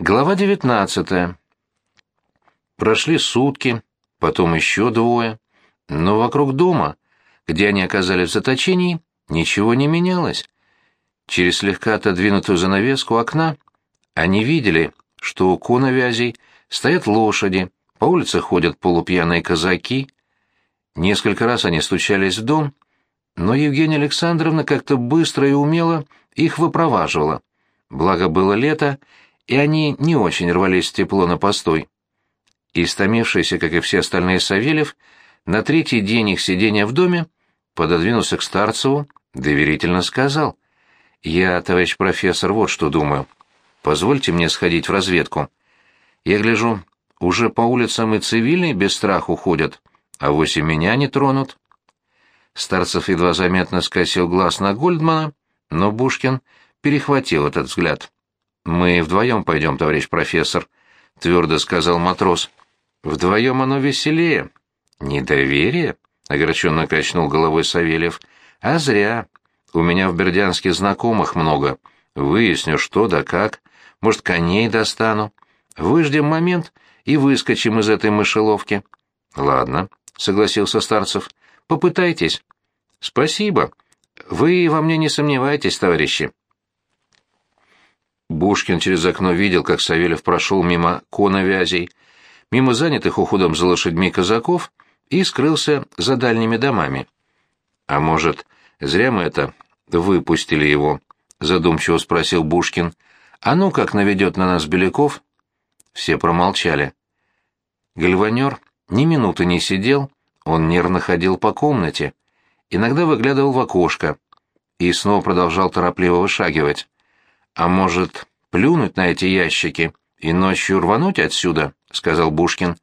Глава 19. Прошли сутки, потом еще двое, но вокруг дома, где они оказались в заточении, ничего не менялось. Через слегка отодвинутую занавеску окна они видели, что у коновязей стоят лошади, по улице ходят полупьяные казаки. Несколько раз они стучались в дом, но Евгения Александровна как-то быстро и умело их выпроваживала. Благо было лето, и они не очень рвались в тепло на постой. Истомившийся, как и все остальные Савельев, на третий день их сидения в доме пододвинулся к Старцеву, доверительно сказал. «Я, товарищ профессор, вот что думаю. Позвольте мне сходить в разведку. Я гляжу, уже по улицам и цивильные без страху ходят, а вось и меня не тронут». Старцев едва заметно скосил глаз на Гольдмана, но Бушкин перехватил этот взгляд. «Мы вдвоем пойдем, товарищ профессор», — твердо сказал матрос. «Вдвоем оно веселее». «Недоверие?» — огорченно качнул головой Савельев. «А зря. У меня в Бердянске знакомых много. Выясню, что да как. Может, коней достану. Выждем момент и выскочим из этой мышеловки». «Ладно», — согласился Старцев. «Попытайтесь». «Спасибо. Вы во мне не сомневайтесь, товарищи». Бушкин через окно видел, как Савельев прошел мимо коновязей, мимо занятых уходом за лошадьми казаков и скрылся за дальними домами. «А может, зря мы это выпустили его?» — задумчиво спросил Бушкин. «А ну как наведет на нас Беляков?» Все промолчали. Гальванер ни минуты не сидел, он нервно ходил по комнате, иногда выглядывал в окошко и снова продолжал торопливо вышагивать. «А может, плюнуть на эти ящики и ночью рвануть отсюда?» — сказал Бушкин.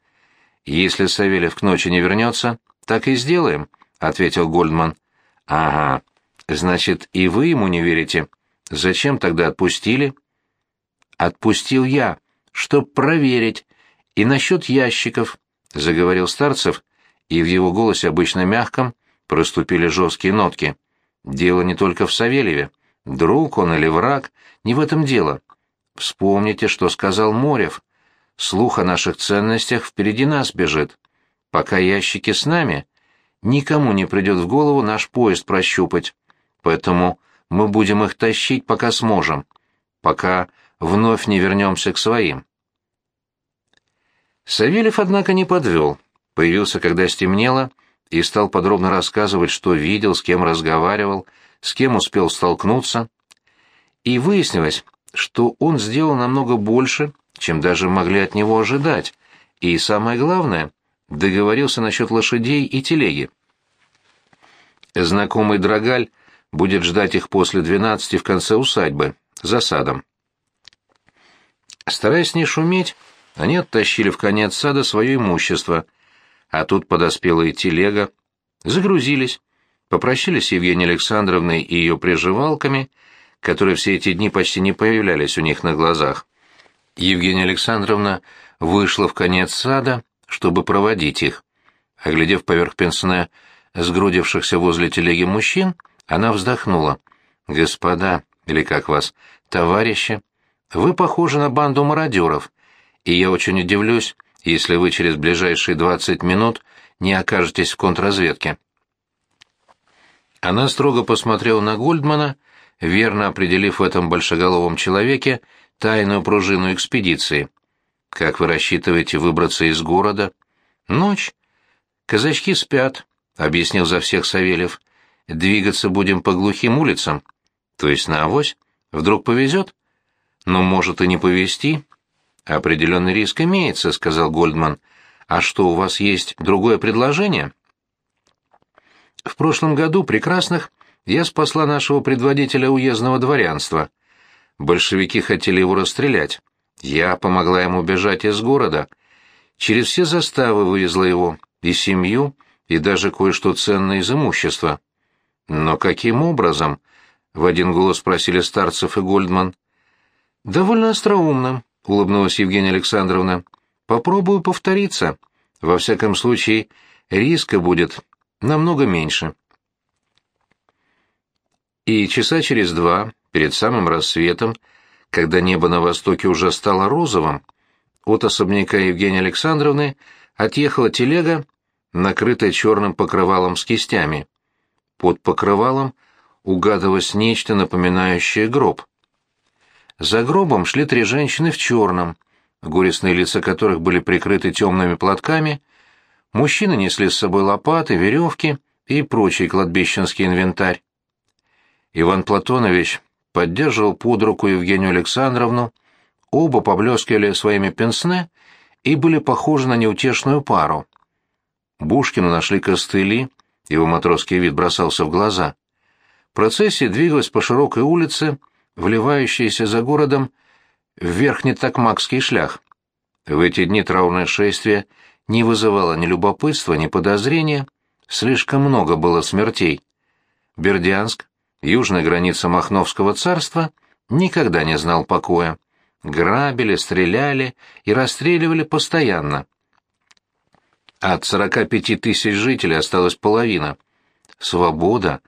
«Если Савельев к ночи не вернется, так и сделаем», — ответил Гольдман. «Ага, значит, и вы ему не верите. Зачем тогда отпустили?» «Отпустил я, чтоб проверить. И насчет ящиков», — заговорил Старцев, и в его голосе, обычно мягком, проступили жесткие нотки. «Дело не только в Савельеве. Друг он или враг, не в этом дело. Вспомните, что сказал Морев. Слух о наших ценностях впереди нас бежит. Пока ящики с нами, никому не придет в голову наш поезд прощупать. Поэтому мы будем их тащить, пока сможем, пока вновь не вернемся к своим. Савельев, однако, не подвел. Появился, когда стемнело, и стал подробно рассказывать, что видел, с кем разговаривал, с кем успел столкнуться. И выяснилось, что он сделал намного больше, чем даже могли от него ожидать, и, самое главное, договорился насчет лошадей и телеги. Знакомый Драгаль будет ждать их после двенадцати в конце усадьбы, за садом. Стараясь не шуметь, они оттащили в конец сада свое имущество, а тут подоспела и телега, загрузились, попрощались с Евгенией Александровной и ее приживалками, которые все эти дни почти не появлялись у них на глазах. Евгения Александровна вышла в конец сада, чтобы проводить их. Оглядев поверх пенсне сгрудившихся возле телеги мужчин, она вздохнула. «Господа, или как вас, товарищи, вы похожи на банду мародеров, и я очень удивлюсь, если вы через ближайшие двадцать минут не окажетесь в контрразведке». Она строго посмотрела на Гольдмана, верно определив в этом большеголовом человеке тайную пружину экспедиции. «Как вы рассчитываете выбраться из города?» «Ночь. Казачки спят», — объяснил за всех Савельев. «Двигаться будем по глухим улицам. То есть на авось? Вдруг повезет?» «Но может и не повезти». «Определенный риск имеется», — сказал Гольдман. «А что, у вас есть другое предложение?» В прошлом году прекрасных я спасла нашего предводителя уездного дворянства. Большевики хотели его расстрелять. Я помогла ему бежать из города. Через все заставы вывезла его, и семью, и даже кое-что ценное из имущества. Но каким образом? В один голос спросили Старцев и Гольдман. Довольно остроумно, улыбнулась Евгения Александровна. Попробую повториться. Во всяком случае, риска будет намного меньше. И часа через два, перед самым рассветом, когда небо на востоке уже стало розовым, от особняка Евгении Александровны отъехала телега, накрытая черным покрывалом с кистями. Под покрывалом угадывалось нечто напоминающее гроб. За гробом шли три женщины в черном, горестные лица которых были прикрыты темными платками, мужчины несли с собой лопаты, веревки и прочий кладбищенский инвентарь. Иван Платонович поддерживал под руку Евгению Александровну, оба поблескивали своими пенсне и были похожи на неутешную пару. Бушкину нашли костыли, его матросский вид бросался в глаза. Процессия двигалась по широкой улице, вливающейся за городом в верхнетакмакский шлях. В эти дни траурное шествие не вызывало ни любопытства, ни подозрения, слишком много было смертей. Бердянск, южная граница Махновского царства, никогда не знал покоя. Грабили, стреляли и расстреливали постоянно. От 45 тысяч жителей осталась половина. Свобода,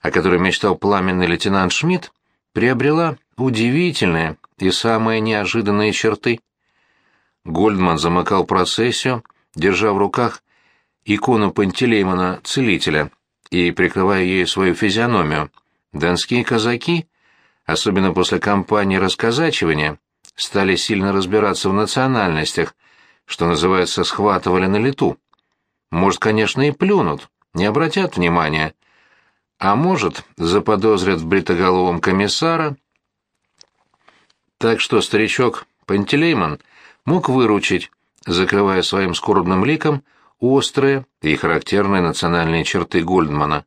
о которой мечтал пламенный лейтенант Шмидт, приобрела удивительные и самые неожиданные черты. Гольдман замыкал процессию, держа в руках икону Пантелеймона Целителя и прикрывая ею свою физиономию. Донские казаки, особенно после кампании расказачивания, стали сильно разбираться в национальностях, что называется, схватывали на лету. Может, конечно, и плюнут, не обратят внимания, а может, заподозрят в бритоголовом комиссара. Так что старичок Пантелеймон мог выручить, закрывая своим скорбным ликом острые и характерные национальные черты Гольдмана.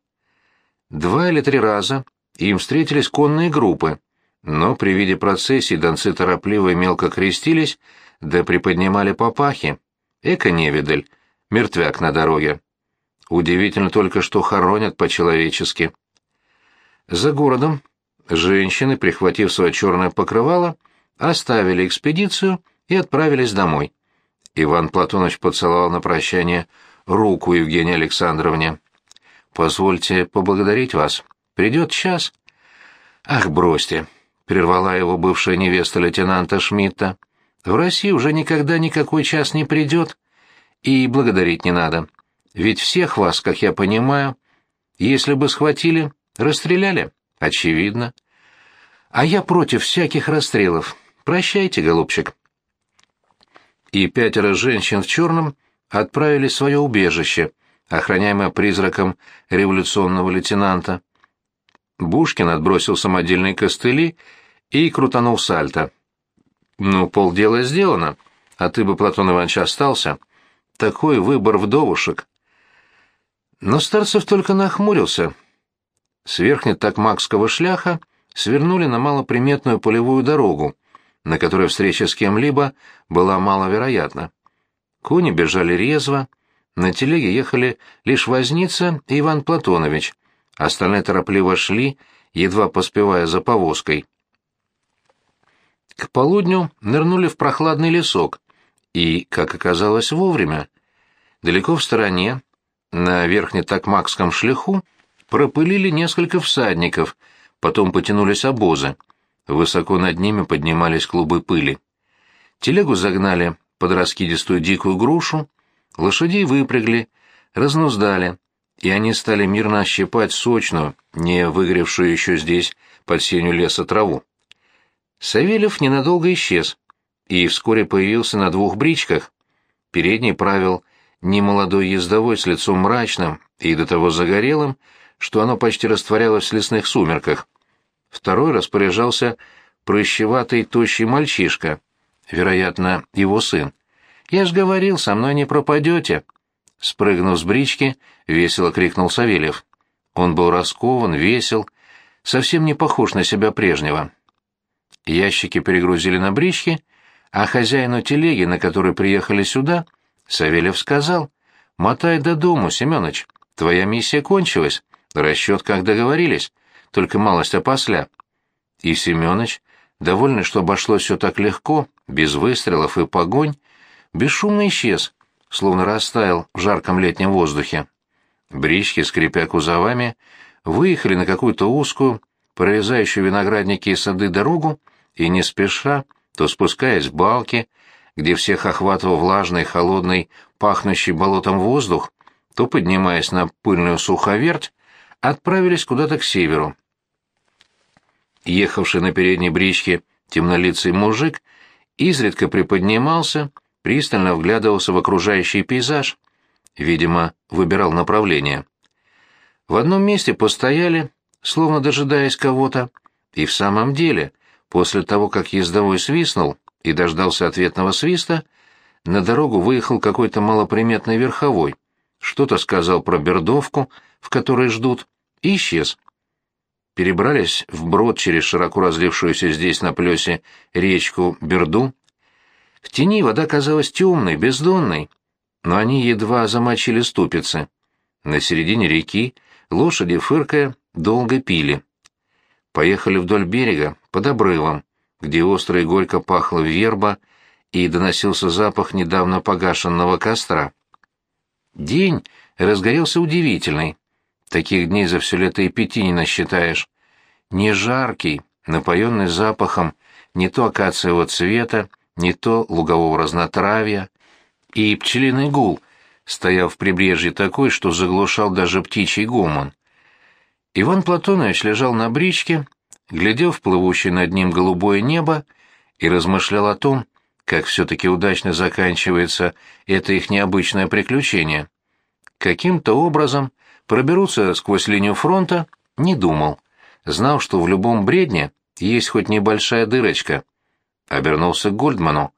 Два или три раза им встретились конные группы, но при виде процессии донцы торопливо и мелко крестились, да приподнимали папахи. Эко-невидаль, мертвяк на дороге. Удивительно только, что хоронят по-человечески. За городом женщины, прихватив свое черное покрывало, оставили экспедицию и отправились домой. Иван Платонович поцеловал на прощание руку Евгении Александровне. «Позвольте поблагодарить вас. Придет час». «Ах, бросьте!» — прервала его бывшая невеста лейтенанта Шмидта. «В России уже никогда никакой час не придет, и благодарить не надо. Ведь всех вас, как я понимаю, если бы схватили, расстреляли. Очевидно. А я против всяких расстрелов. Прощайте, голубчик. И пятеро женщин в черном отправились в свое убежище, охраняемое призраком революционного лейтенанта. Бушкин отбросил самодельные костыли и крутанул сальто. «Ну, полдела сделано, а ты бы, Платон Иванович, остался. Такой выбор вдовушек». Но Старцев только нахмурился. С верхне-такмакского шляха свернули на малоприметную полевую дорогу, на которой встреча с кем-либо была маловероятна. Кони бежали резво, на телеге ехали лишь Возница и Иван Платонович, остальные торопливо шли, едва поспевая за повозкой. К полудню нырнули в прохладный лесок, и, как оказалось, вовремя. Далеко в стороне, на верхнетакмакском шляху пропылили несколько всадников, потом потянулись обозы. Высоко над ними поднимались клубы пыли. Телегу загнали под раскидистую дикую грушу, лошадей выпрягли, разнуздали, и они стали мирно ощипать сочную, не выгревшую еще здесь под сенью леса траву. Савельев ненадолго исчез и вскоре появился на двух бричках. Передний правил немолодой ездовой с лицом мрачным и до того загорелым, что оно почти растворялось в лесных сумерках. Второй распоряжался прыщеватый тощий мальчишка, вероятно, его сын. «Я ж говорил, со мной не пропадете!» Спрыгнув с брички, весело крикнул Савельев. Он был раскован, весел, совсем не похож на себя прежнего. Ящики перегрузили на брички, а хозяину телеги, на которой приехали сюда, Савельев сказал, «Мотай до дому, Семёныч, твоя миссия кончилась, расчет, как договорились, только малость опосля». И Семёныч, довольный, что обошлось все так легко, без выстрелов и погонь, бесшумно исчез, словно растаял в жарком летнем воздухе. Брички, скрипя кузовами, выехали на какую-то узкую, прорезающую виноградники и сады дорогу и не спеша, то спускаясь в балки, где всех охватывал влажный, холодный, пахнущий болотом воздух, то, поднимаясь на пыльную суховерть, отправились куда-то к северу. Ехавший на передней бричке темнолицый мужик изредка приподнимался, пристально вглядывался в окружающий пейзаж, видимо, выбирал направление. В одном месте постояли, словно дожидаясь кого-то, и в самом деле, после того, как ездовой свистнул и дождался ответного свиста, на дорогу выехал какой-то малоприметный верховой, что-то сказал про бердовку, в которой ждут, и исчез. Перебрались вброд через широко разлившуюся здесь на плесе речку Берду. В тени вода казалась темной, бездонной, но они едва замочили ступицы. На середине реки лошади, фыркая, долго пили. Поехали вдоль берега, под обрывом, где остро и горько пахло верба и доносился запах недавно погашенного костра. День разгорелся удивительный. Таких дней за все лето и пяти не насчитаешь. Не жаркий, напоенный запахом не то акациевого цвета, не то лугового разнотравья, и пчелиный гул стоял в прибрежье такой, что заглушал даже птичий гомон. Иван Платонович лежал на бричке, глядел в плывущее над ним голубое небо и размышлял о том, как все-таки удачно заканчивается это их необычное приключение. Каким-то образом проберутся сквозь линию фронта, не думал. Знал, что в любом бредне есть хоть небольшая дырочка. Обернулся к Гольдману.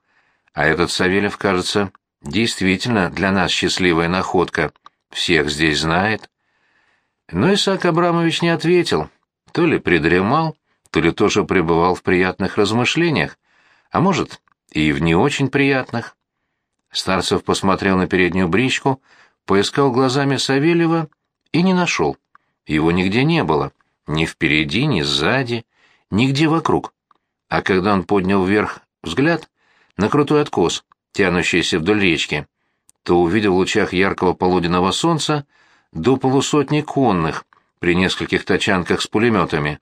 А этот Савельев, кажется, действительно для нас счастливая находка. Всех здесь знает. Но Исаак Абрамович не ответил. То ли придремал, то ли тоже пребывал в приятных размышлениях, а может, и в не очень приятных. Старцев посмотрел на переднюю бричку, поискал глазами Савельева и не нашел. Его нигде не было, ни впереди, ни сзади, нигде вокруг. А когда он поднял вверх взгляд на крутой откос, тянущийся вдоль речки, то увидел в лучах яркого полуденного солнца до полусотни конных при нескольких тачанках с пулеметами.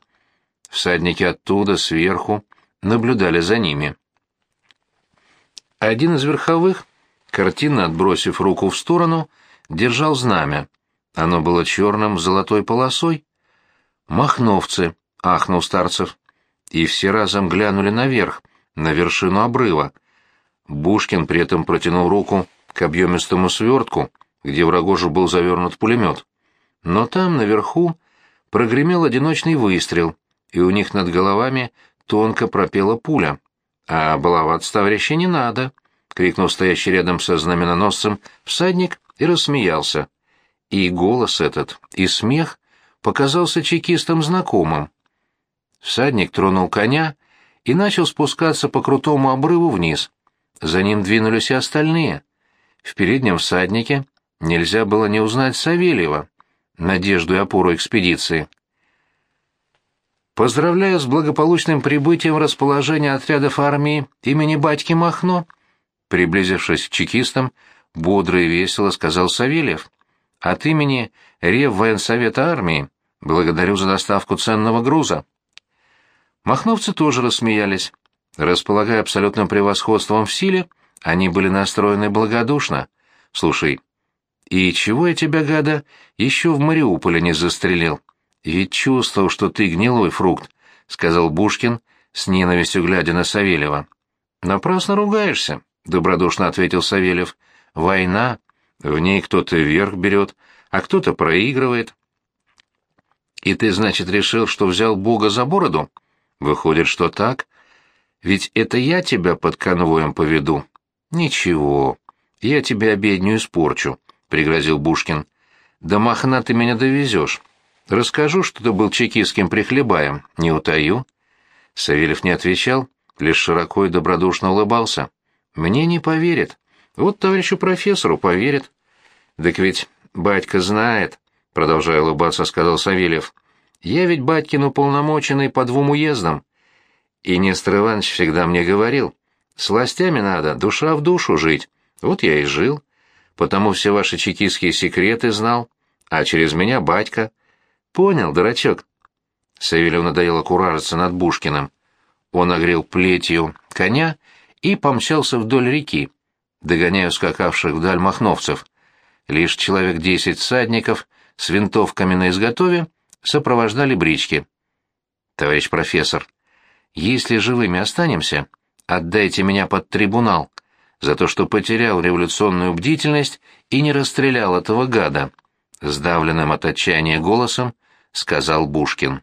Всадники оттуда, сверху, наблюдали за ними. Один из верховых, картинно отбросив руку в сторону, держал знамя. Оно было черным золотой полосой. «Махновцы!» — ахнул Старцев. И все разом глянули наверх, на вершину обрыва. Бушкин при этом протянул руку к объемистому свертку, где в рогожу был завернут пулемет. Но там, наверху, прогремел одиночный выстрел, и у них над головами тонко пропела пуля. «А баловаться, товарищи, не надо!» — крикнул стоящий рядом со знаменоносцем всадник и рассмеялся. И голос этот, и смех показался чекистам знакомым. Всадник тронул коня и начал спускаться по крутому обрыву вниз. За ним двинулись и остальные. В переднем всаднике нельзя было не узнать Савельева, надежду и опору экспедиции. «Поздравляю с благополучным прибытием в расположение отрядов армии имени батьки Махно», приблизившись к чекистам, бодро и весело сказал Савельев. «От имени Реввоенсовета армии благодарю за доставку ценного груза». Махновцы тоже рассмеялись. Располагая абсолютным превосходством в силе, они были настроены благодушно. «Слушай, и чего я тебя, гада, еще в Мариуполе не застрелил?» «Ведь чувствовал, что ты гнилой фрукт», — сказал Бушкин, с ненавистью глядя на Савельева. «Напрасно ругаешься», — добродушно ответил Савельев. «Война. В ней кто-то вверх берет, а кто-то проигрывает». «И ты, значит, решил, что взял Бога за бороду? Выходит, что так? Ведь это я тебя под конвоем поведу». «Ничего, я тебе обедню испорчу», — пригрозил Бушкин. «До Махна ты меня довезешь». Расскажу, что ты был чекистским прихлебаем, не утаю. Савельев не отвечал, лишь широко и добродушно улыбался. Мне не поверит. Вот товарищу профессору поверит. Так ведь батька знает, продолжая улыбаться, сказал Савельев. Я ведь батькин уполномоченный по двум уездам. И Нестор Иванович всегда мне говорил, с властями надо душа в душу жить. Вот я и жил. Потому все ваши чекистские секреты знал, а через меня батька — Понял, дурачок. Савелью надоело куражиться над Бушкиным. Он огрел плетью коня и помчался вдоль реки, догоняя ускакавших вдаль махновцев. Лишь человек десять всадников с винтовками на изготове сопровождали брички. «Товарищ профессор, если живыми останемся, отдайте меня под трибунал за то, что потерял революционную бдительность и не расстрелял этого гада», — сдавленным от отчаяния голосом сказал Бушкин.